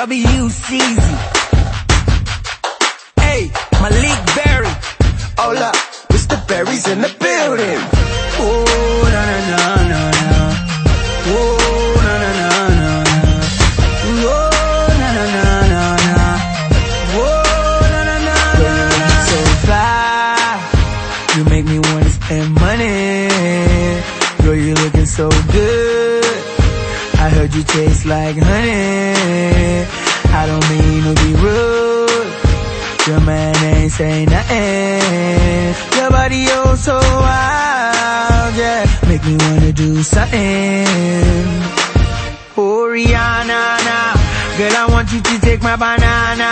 WCZ. Hey, Malik Berry. Hola, Mr. Berry's in the I heard you taste like honey. I don't mean to be rude. Your man ain't say nothing. Your body oh so wild, yeah. Make me wanna do something. Oh Rihanna. Girl, I want you to take my banana.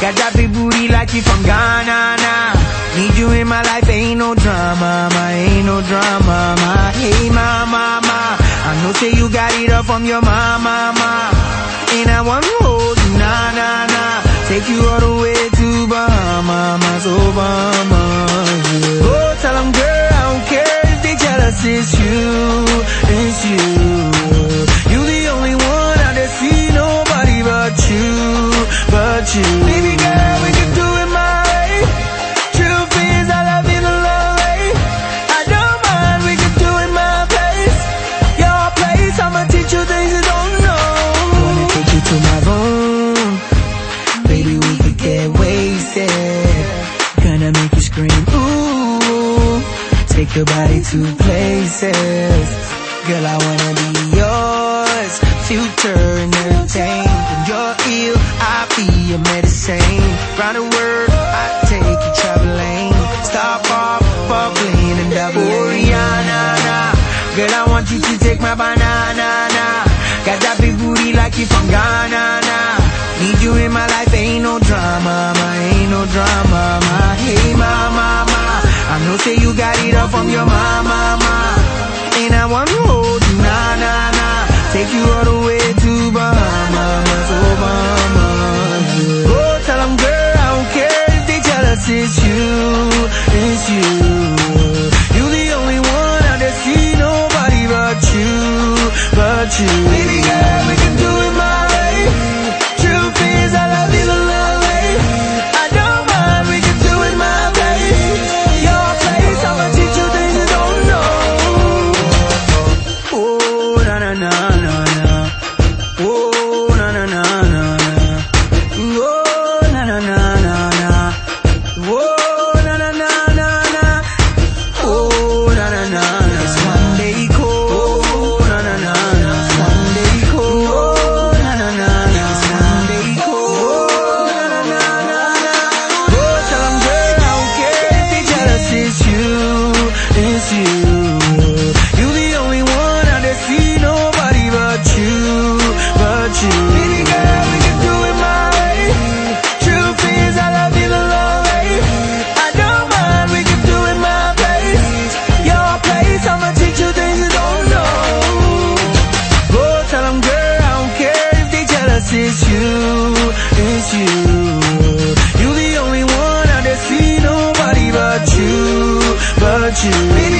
Got that big booty like you from Ghana. Need you in my life, ain't no drama, ma, ain't no drama, ma, ma. Know say you got it up from your mama, ma. And I want to hold you, nah, nah, nah. Take you all the Take your body to places. Girl, I wanna be yours. Future and entertain. When you're ill, I'll be your medicine. Round the world, I take you traveling. Stop off, bubbling and double. Oh, Rihanna, nah. Girl, I want you to take my banana, nah. Got that big booty like you from Ghana, nah. Need you in my life, ain't no drama, ma, ain't no drama, ma. I know say you got it up from your mama, ma. And I wanna hold you, nah, nah, nah. Take you all the way to Bahamas, oh Bahamas. Yeah. Go tell them, girl, I don't care if they jealous, it's you, it's you. You the only one out there, see nobody but you, but you. Baby na It's you, it's you. You're the only one I there, see nobody but you, but you.